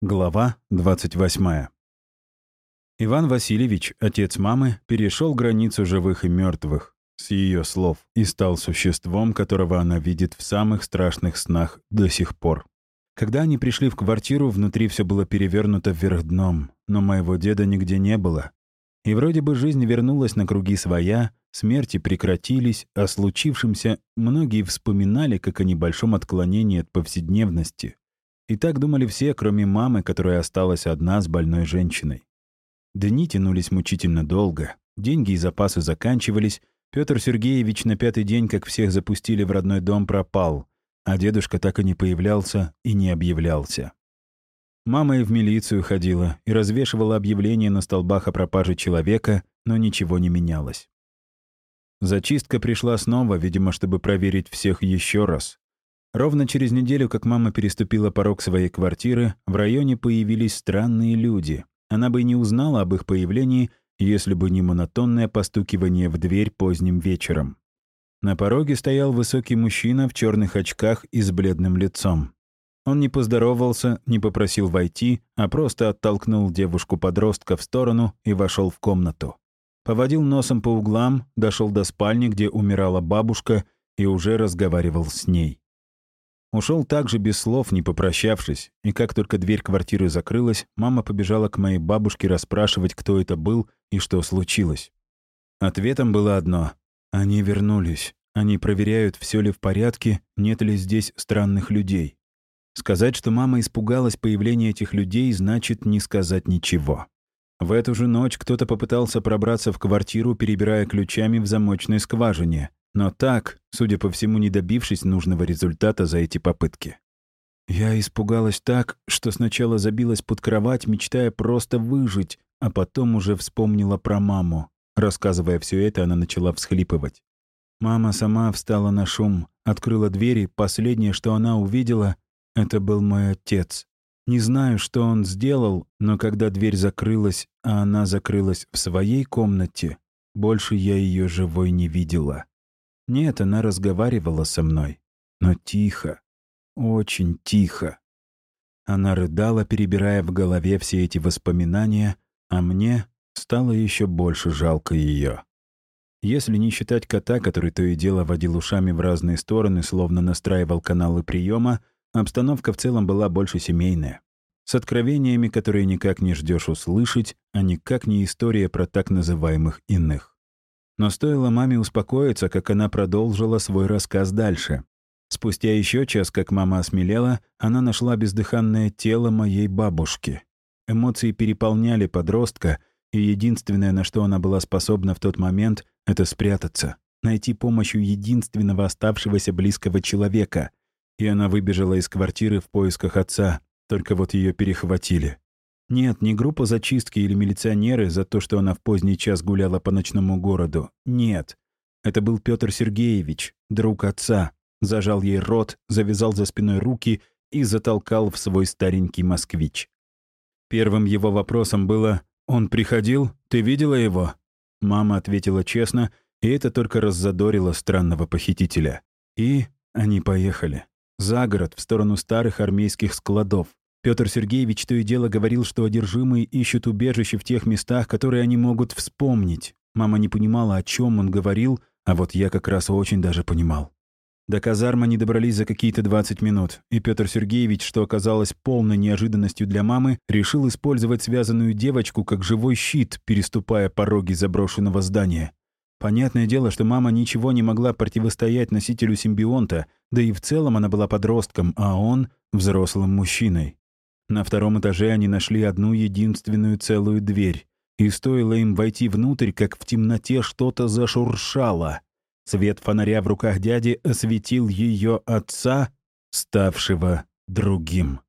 Глава 28. Иван Васильевич, отец мамы, перешел границу живых и мертвых, с ее слов, и стал существом, которого она видит в самых страшных снах до сих пор. Когда они пришли в квартиру, внутри все было перевернуто вверх дном, но моего деда нигде не было. И вроде бы жизнь вернулась на круги своя, смерти прекратились, о случившемся многие вспоминали как о небольшом отклонении от повседневности, и так думали все, кроме мамы, которая осталась одна с больной женщиной. Дни тянулись мучительно долго, деньги и запасы заканчивались, Петр Сергеевич на пятый день, как всех запустили в родной дом, пропал, а дедушка так и не появлялся и не объявлялся. Мама и в милицию ходила, и развешивала объявления на столбах о пропаже человека, но ничего не менялось. Зачистка пришла снова, видимо, чтобы проверить всех еще раз. Ровно через неделю, как мама переступила порог своей квартиры, в районе появились странные люди. Она бы не узнала об их появлении, если бы не монотонное постукивание в дверь поздним вечером. На пороге стоял высокий мужчина в черных очках и с бледным лицом. Он не поздоровался, не попросил войти, а просто оттолкнул девушку-подростка в сторону и вошел в комнату. Поводил носом по углам, дошел до спальни, где умирала бабушка, и уже разговаривал с ней. Ушел также без слов, не попрощавшись, и как только дверь квартиры закрылась, мама побежала к моей бабушке расспрашивать, кто это был и что случилось. Ответом было одно — они вернулись. Они проверяют, все ли в порядке, нет ли здесь странных людей. Сказать, что мама испугалась появления этих людей, значит не сказать ничего. В эту же ночь кто-то попытался пробраться в квартиру, перебирая ключами в замочной скважине. Но так, судя по всему, не добившись нужного результата за эти попытки. Я испугалась так, что сначала забилась под кровать, мечтая просто выжить, а потом уже вспомнила про маму. Рассказывая все это, она начала всхлипывать. Мама сама встала на шум, открыла двери, последнее, что она увидела, это был мой отец. Не знаю, что он сделал, но когда дверь закрылась, а она закрылась в своей комнате, больше я ее живой не видела. Нет, она разговаривала со мной, но тихо, очень тихо. Она рыдала, перебирая в голове все эти воспоминания, а мне стало еще больше жалко ее. Если не считать кота, который то и дело водил ушами в разные стороны, словно настраивал каналы приема, обстановка в целом была больше семейная. С откровениями, которые никак не ждешь услышать, а никак не история про так называемых иных. Но стоило маме успокоиться, как она продолжила свой рассказ дальше. Спустя еще час, как мама осмелела, она нашла бездыханное тело моей бабушки. Эмоции переполняли подростка, и единственное, на что она была способна в тот момент, это спрятаться, найти помощь у единственного оставшегося близкого человека. И она выбежала из квартиры в поисках отца, только вот ее перехватили. Нет, не группа зачистки или милиционеры за то, что она в поздний час гуляла по ночному городу. Нет. Это был Петр Сергеевич, друг отца. Зажал ей рот, завязал за спиной руки и затолкал в свой старенький москвич. Первым его вопросом было «Он приходил? Ты видела его?» Мама ответила честно, и это только раззадорило странного похитителя. И они поехали. За город, в сторону старых армейских складов. Петр Сергеевич то и дело говорил, что одержимые ищут убежище в тех местах, которые они могут вспомнить. Мама не понимала, о чем он говорил, а вот я как раз очень даже понимал. До казарма не добрались за какие-то 20 минут, и Петр Сергеевич, что оказалось полной неожиданностью для мамы, решил использовать связанную девочку как живой щит, переступая пороги заброшенного здания. Понятное дело, что мама ничего не могла противостоять носителю симбионта, да и в целом она была подростком, а он — взрослым мужчиной. На втором этаже они нашли одну единственную целую дверь. И стоило им войти внутрь, как в темноте что-то зашуршало. Свет фонаря в руках дяди осветил ее отца, ставшего другим.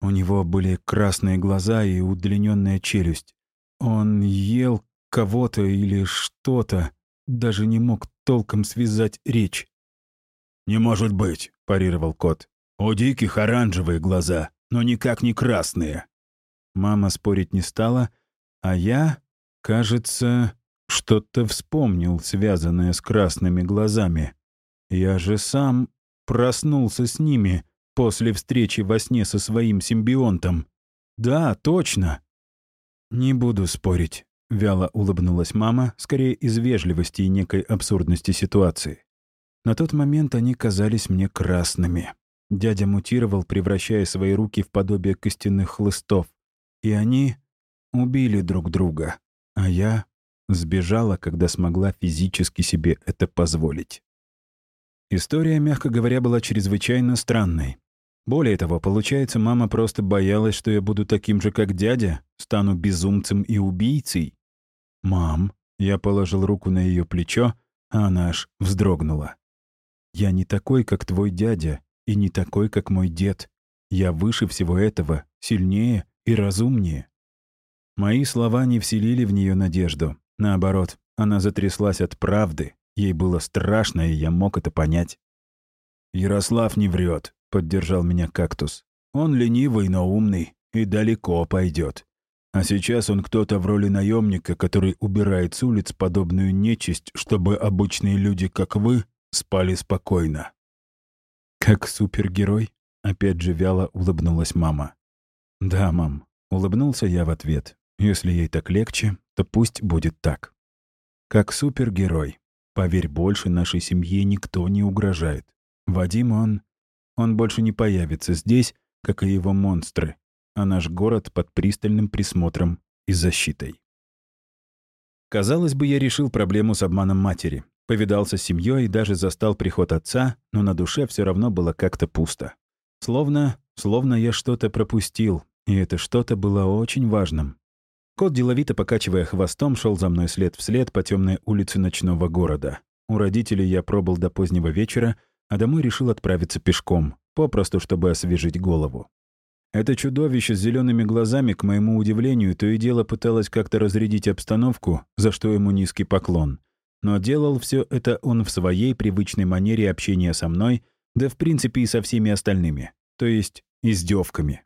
У него были красные глаза и удлиненная челюсть. Он ел кого-то или что-то, даже не мог толком связать речь. «Не может быть», — парировал кот. «У диких оранжевые глаза, но никак не красные». Мама спорить не стала, а я, кажется, что-то вспомнил, связанное с красными глазами. Я же сам проснулся с ними, после встречи во сне со своим симбионтом. Да, точно. Не буду спорить. Вяло улыбнулась мама, скорее из вежливости и некой абсурдности ситуации. На тот момент они казались мне красными. Дядя мутировал, превращая свои руки в подобие костяных хлыстов. И они убили друг друга. А я сбежала, когда смогла физически себе это позволить. История, мягко говоря, была чрезвычайно странной. Более того, получается, мама просто боялась, что я буду таким же, как дядя, стану безумцем и убийцей. «Мам», — я положил руку на ее плечо, а она аж вздрогнула. «Я не такой, как твой дядя, и не такой, как мой дед. Я выше всего этого, сильнее и разумнее». Мои слова не вселили в нее надежду. Наоборот, она затряслась от правды. Ей было страшно, и я мог это понять. «Ярослав не врет», — поддержал меня кактус. «Он ленивый, но умный и далеко пойдет. А сейчас он кто-то в роли наемника, который убирает с улиц подобную нечисть, чтобы обычные люди, как вы, спали спокойно». «Как супергерой?» — опять же вяло улыбнулась мама. «Да, мам», — улыбнулся я в ответ. «Если ей так легче, то пусть будет так. Как супергерой. Поверь, больше нашей семье никто не угрожает. Вадим, он... Он больше не появится здесь, как и его монстры, а наш город под пристальным присмотром и защитой. Казалось бы, я решил проблему с обманом матери. Повидался с семьей и даже застал приход отца, но на душе все равно было как-то пусто. Словно, словно я что-то пропустил, и это что-то было очень важным. Кот, деловито покачивая хвостом, шел за мной след вслед по темной улице ночного города. У родителей я пробыл до позднего вечера, а домой решил отправиться пешком, попросту чтобы освежить голову. Это чудовище с зелеными глазами, к моему удивлению, то и дело пыталось как-то разрядить обстановку, за что ему низкий поклон. Но делал все это он в своей привычной манере общения со мной, да в принципе и со всеми остальными, то есть издевками.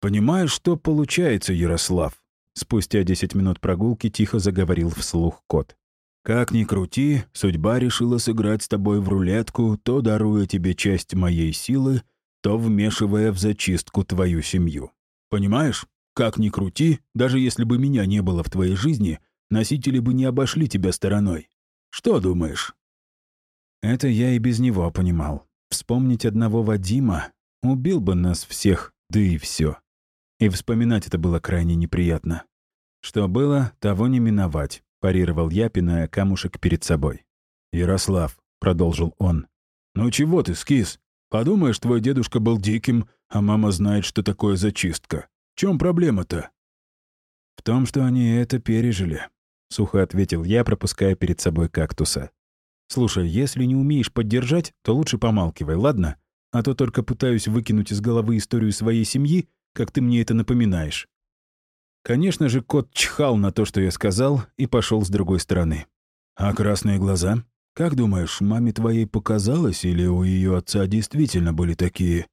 «Понимаешь, что получается, Ярослав?» Спустя 10 минут прогулки тихо заговорил вслух кот. «Как ни крути, судьба решила сыграть с тобой в рулетку, то даруя тебе часть моей силы, то вмешивая в зачистку твою семью. Понимаешь? Как ни крути, даже если бы меня не было в твоей жизни, носители бы не обошли тебя стороной. Что думаешь?» Это я и без него понимал. Вспомнить одного Вадима убил бы нас всех, да и все. И вспоминать это было крайне неприятно. Что было, того не миновать, парировал я, пиная камушек перед собой. «Ярослав», — продолжил он, — «ну чего ты, скис? Подумаешь, твой дедушка был диким, а мама знает, что такое зачистка. В чем проблема-то?» «В том, что они это пережили», — сухо ответил я, пропуская перед собой кактуса. «Слушай, если не умеешь поддержать, то лучше помалкивай, ладно? А то только пытаюсь выкинуть из головы историю своей семьи, как ты мне это напоминаешь». Конечно же, кот чхал на то, что я сказал, и пошел с другой стороны. «А красные глаза? Как думаешь, маме твоей показалось, или у ее отца действительно были такие?»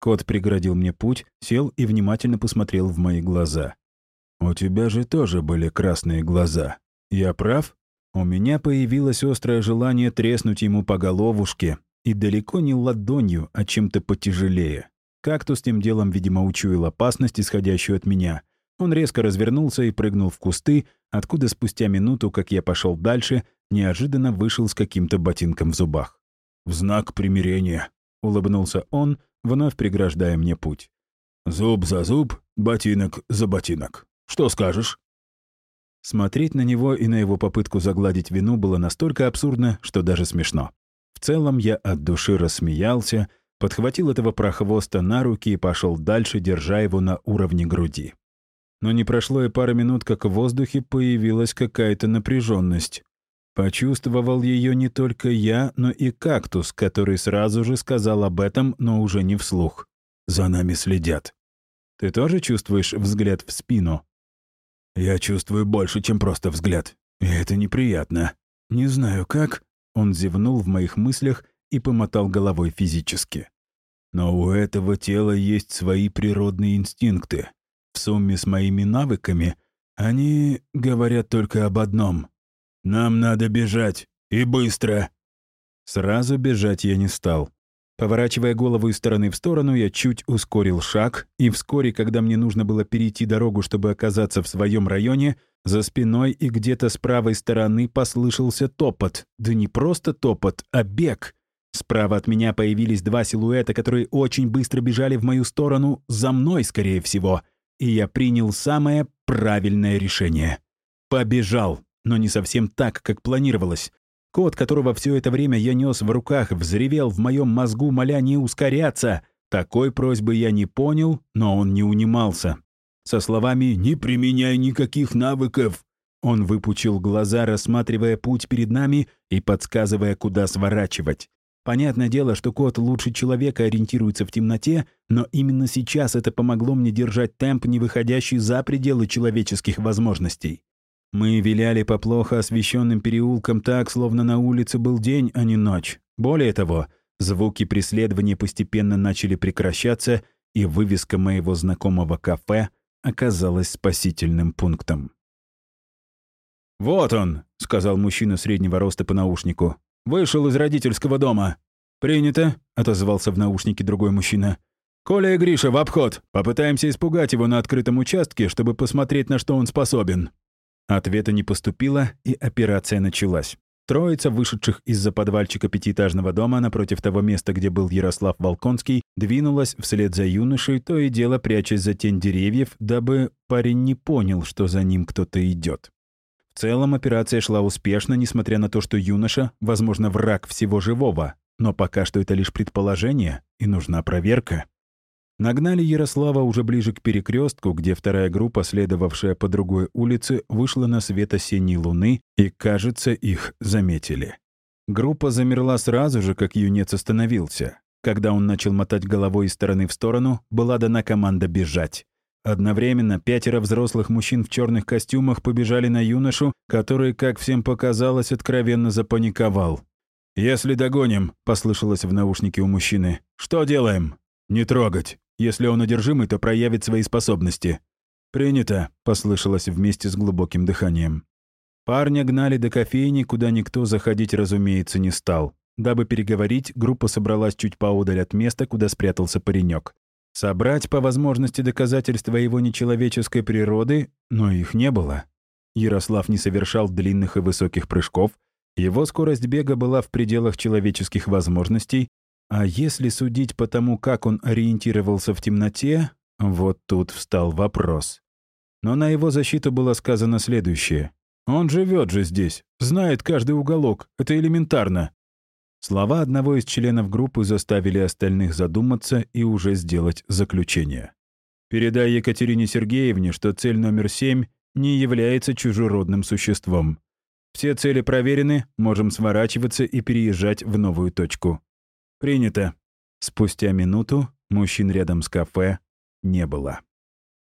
Кот преградил мне путь, сел и внимательно посмотрел в мои глаза. «У тебя же тоже были красные глаза. Я прав?» У меня появилось острое желание треснуть ему по головушке, и далеко не ладонью, а чем-то потяжелее. Кактус тем делом, видимо, учуял опасность, исходящую от меня. Он резко развернулся и прыгнул в кусты, откуда спустя минуту, как я пошел дальше, неожиданно вышел с каким-то ботинком в зубах. «В знак примирения», — улыбнулся он, вновь преграждая мне путь. «Зуб за зуб, ботинок за ботинок. Что скажешь?» Смотреть на него и на его попытку загладить вину было настолько абсурдно, что даже смешно. В целом я от души рассмеялся, подхватил этого прохвоста на руки и пошел дальше, держа его на уровне груди. Но не прошло и пары минут, как в воздухе появилась какая-то напряженность. Почувствовал ее не только я, но и кактус, который сразу же сказал об этом, но уже не вслух. «За нами следят». «Ты тоже чувствуешь взгляд в спину?» «Я чувствую больше, чем просто взгляд. И это неприятно. Не знаю как...» Он зевнул в моих мыслях и помотал головой физически. Но у этого тела есть свои природные инстинкты. В сумме с моими навыками они говорят только об одном. «Нам надо бежать. И быстро!» Сразу бежать я не стал. Поворачивая голову из стороны в сторону, я чуть ускорил шаг, и вскоре, когда мне нужно было перейти дорогу, чтобы оказаться в своем районе, за спиной и где-то с правой стороны послышался топот. Да не просто топот, а бег. Справа от меня появились два силуэта, которые очень быстро бежали в мою сторону, за мной, скорее всего. И я принял самое правильное решение. Побежал, но не совсем так, как планировалось. Кот, которого все это время я нес в руках, взревел в моем мозгу, моля не ускоряться. Такой просьбы я не понял, но он не унимался. Со словами «Не применяй никаких навыков», он выпучил глаза, рассматривая путь перед нами и подсказывая, куда сворачивать. Понятное дело, что кот лучше человека ориентируется в темноте, но именно сейчас это помогло мне держать темп, не выходящий за пределы человеческих возможностей. Мы виляли по плохо освещенным переулкам так, словно на улице был день, а не ночь. Более того, звуки преследования постепенно начали прекращаться, и вывеска моего знакомого кафе оказалась спасительным пунктом. «Вот он», — сказал мужчина среднего роста по наушнику. «Вышел из родительского дома». «Принято», — отозвался в наушнике другой мужчина. «Коля и Гриша, в обход. Попытаемся испугать его на открытом участке, чтобы посмотреть, на что он способен». Ответа не поступило, и операция началась. Троица вышедших из-за подвальчика пятиэтажного дома напротив того места, где был Ярослав Волконский, двинулась вслед за юношей, то и дело прячась за тень деревьев, дабы парень не понял, что за ним кто-то идет. В целом операция шла успешно, несмотря на то, что юноша, возможно, враг всего живого, но пока что это лишь предположение, и нужна проверка. Нагнали Ярослава уже ближе к перекрестку, где вторая группа, следовавшая по другой улице, вышла на свет осенней луны, и, кажется, их заметили. Группа замерла сразу же, как юнец остановился. Когда он начал мотать головой из стороны в сторону, была дана команда бежать. Одновременно пятеро взрослых мужчин в черных костюмах побежали на юношу, который, как всем показалось, откровенно запаниковал. «Если догоним», — послышалось в наушнике у мужчины, — «что делаем?» «Не трогать. Если он одержимый, то проявит свои способности». «Принято», — послышалось вместе с глубоким дыханием. Парня гнали до кофейни, куда никто заходить, разумеется, не стал. Дабы переговорить, группа собралась чуть поодаль от места, куда спрятался паренек. Собрать по возможности доказательства его нечеловеческой природы, но их не было. Ярослав не совершал длинных и высоких прыжков, его скорость бега была в пределах человеческих возможностей, а если судить по тому, как он ориентировался в темноте, вот тут встал вопрос. Но на его защиту было сказано следующее. «Он живет же здесь, знает каждый уголок, это элементарно». Слова одного из членов группы заставили остальных задуматься и уже сделать заключение. «Передай Екатерине Сергеевне, что цель номер семь не является чужеродным существом. Все цели проверены, можем сворачиваться и переезжать в новую точку. «Принято». Спустя минуту мужчин рядом с кафе не было.